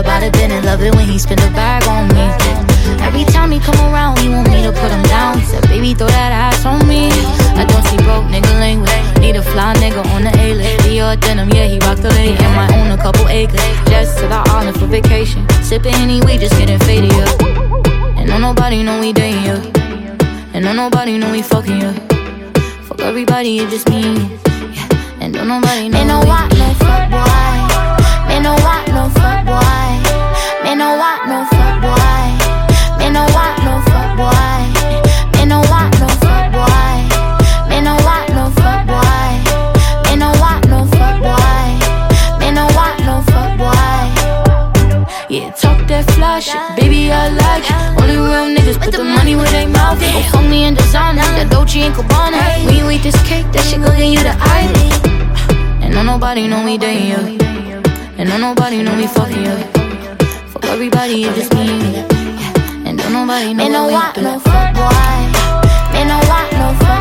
about it, didn't love it when he spend a bag on me. Every time he come around, he want me to put him down. He said, baby, throw that ass on me. I don't see broke nigga language. Need a fly nigga on the A-list. your denim, yeah, he rocked the lady. And my own a couple acres. Just to the island for vacation. Sipping any weed, just getting faded, yeah. And no nobody know we dating, yeah. And no nobody know we fucking, yeah. Fuck everybody, it just me. Yeah. And don't nobody know. Ain't no white no shit, baby, I like it. Only real niggas put the money where they mouth. Go fuck me in designer, that Dolce and Gabbana. When you eat this cake, that shit gon' give you the ivy. And don't nobody know me dating you. And don't nobody know me fucking you. Fuck everybody, it just me. Yeah. And don't nobody know Me no what we want no fuck boy. Me no want